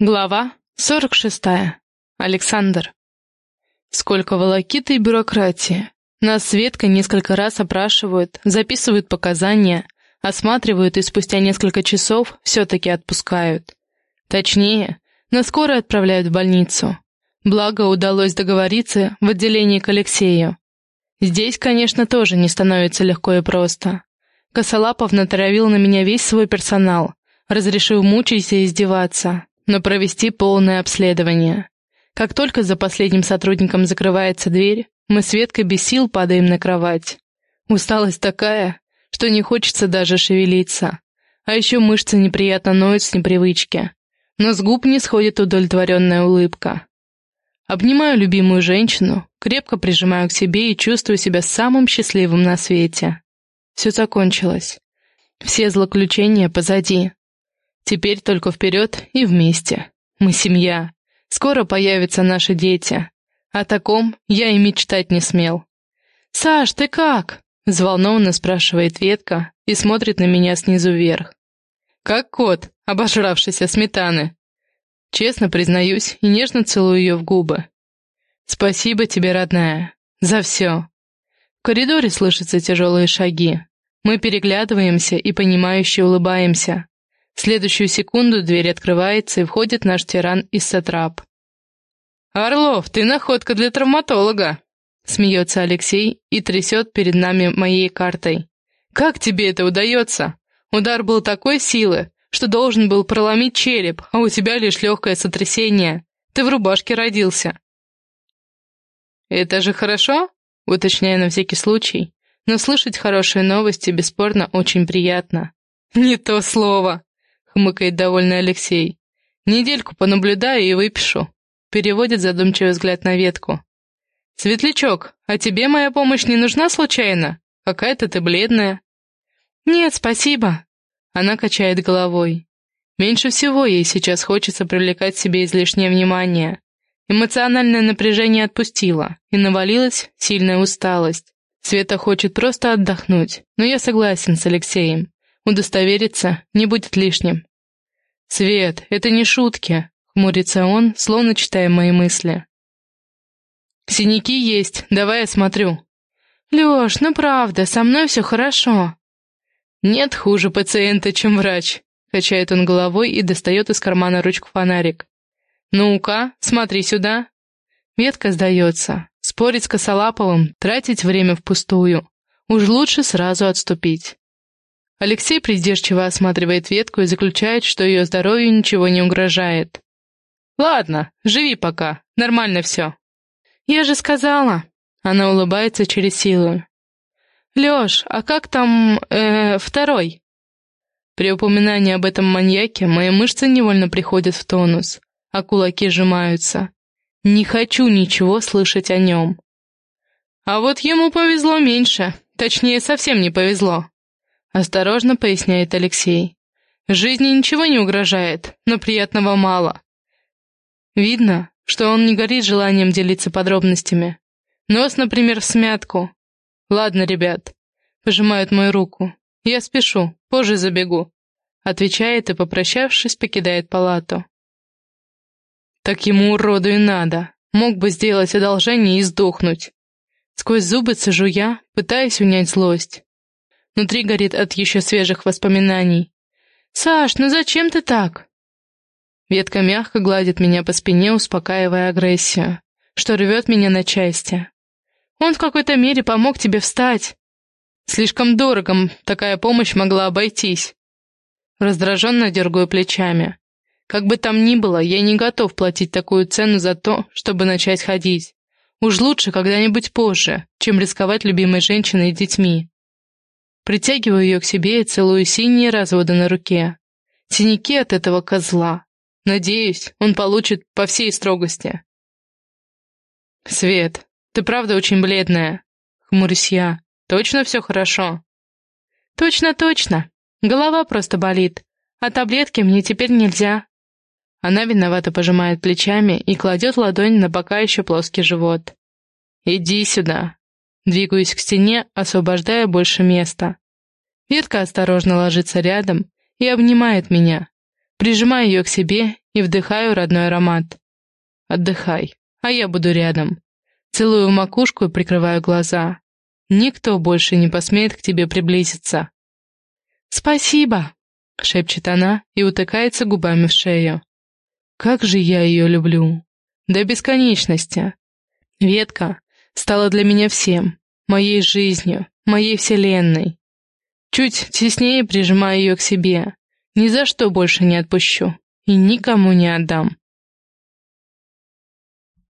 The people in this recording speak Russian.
Глава 46. Александр. Сколько волокиты и бюрократии. Нас Светка несколько раз опрашивают, записывают показания, осматривают и спустя несколько часов все-таки отпускают. Точнее, на скорой отправляют в больницу. Благо, удалось договориться в отделении к Алексею. Здесь, конечно, тоже не становится легко и просто. Косолапов натравил на меня весь свой персонал, разрешив мучиться и издеваться, но провести полное обследование. Как только за последним сотрудником закрывается дверь, мы с Веткой без сил падаем на кровать. Усталость такая, что не хочется даже шевелиться. А еще мышцы неприятно ноют с непривычки. Но с губ не сходит удовлетворенная улыбка. Обнимаю любимую женщину, крепко прижимаю к себе и чувствую себя самым счастливым на свете. Все закончилось. Все злоключения позади. Теперь только вперед и вместе. Мы семья. Скоро появятся наши дети. О таком я и мечтать не смел. «Саш, ты как?» — взволнованно спрашивает Ветка и смотрит на меня снизу вверх. «Как кот, обожравшийся сметаны». Честно признаюсь и нежно целую ее в губы. «Спасибо тебе, родная, за все». В коридоре слышатся тяжелые шаги. Мы переглядываемся и понимающе улыбаемся. В следующую секунду дверь открывается, и входит наш тиран из Сатрап. «Орлов, ты находка для травматолога!» Смеется Алексей и трясет перед нами моей картой. «Как тебе это удается? Удар был такой силы, что должен был проломить череп, а у тебя лишь легкое сотрясение. Ты в рубашке родился». «Это же хорошо?» — уточняю на всякий случай. Но слышать хорошие новости бесспорно очень приятно. «Не то слово!» Хмыкает довольный Алексей. «Недельку понаблюдаю и выпишу», — переводит задумчивый взгляд на ветку. «Светлячок, а тебе моя помощь не нужна случайно? Какая-то ты бледная». «Нет, спасибо», — она качает головой. Меньше всего ей сейчас хочется привлекать себе излишнее внимание. Эмоциональное напряжение отпустило, и навалилась сильная усталость. Света хочет просто отдохнуть, но я согласен с Алексеем. Удостовериться не будет лишним. «Свет, это не шутки», — хмурится он, словно читая мои мысли. «Синяки есть, давай я смотрю». «Лёш, ну правда, со мной все хорошо». «Нет хуже пациента, чем врач», — качает он головой и достает из кармана ручку-фонарик. «Ну-ка, смотри сюда». Ветка сдается. Спорить с Косолаповым, тратить время впустую. Уж лучше сразу отступить. Алексей придирчиво осматривает ветку и заключает, что ее здоровью ничего не угрожает. «Ладно, живи пока, нормально все». «Я же сказала». Она улыбается через силу. «Леш, а как там... э второй?» При упоминании об этом маньяке мои мышцы невольно приходят в тонус, а кулаки сжимаются. Не хочу ничего слышать о нем. А вот ему повезло меньше, точнее, совсем не повезло. Осторожно поясняет Алексей. Жизни ничего не угрожает, но приятного мало. Видно, что он не горит желанием делиться подробностями. Нос, например, в смятку. Ладно, ребят, пожимают мою руку. Я спешу, позже забегу. Отвечает и, попрощавшись, покидает палату. Так ему уроду и надо. Мог бы сделать одолжение и сдохнуть. Сквозь зубы цежу я, пытаясь унять злость. Внутри горит от еще свежих воспоминаний. «Саш, ну зачем ты так?» Ветка мягко гладит меня по спине, успокаивая агрессию, что рвет меня на части. «Он в какой-то мере помог тебе встать. Слишком дорого такая помощь могла обойтись». Раздраженно дергаю плечами. Как бы там ни было, я не готов платить такую цену за то, чтобы начать ходить. Уж лучше когда-нибудь позже, чем рисковать любимой женщиной и детьми. Притягиваю ее к себе и целую синие разводы на руке. Синяки от этого козла. Надеюсь, он получит по всей строгости. «Свет, ты правда очень бледная?» — хмурюсь я. «Точно все хорошо?» «Точно-точно. Голова просто болит. А таблетки мне теперь нельзя». Она виновато пожимает плечами и кладет ладонь на пока еще плоский живот. «Иди сюда», Двигаюсь к стене, освобождая больше места. Ветка осторожно ложится рядом и обнимает меня. Прижимаю ее к себе и вдыхаю родной аромат. Отдыхай, а я буду рядом. Целую макушку и прикрываю глаза. Никто больше не посмеет к тебе приблизиться. «Спасибо!» — шепчет она и утыкается губами в шею. «Как же я ее люблю! До бесконечности!» Ветка стала для меня всем, моей жизнью, моей вселенной. Чуть теснее прижимаю ее к себе. Ни за что больше не отпущу и никому не отдам.